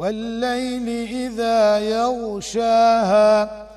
والليل إذا يغشاها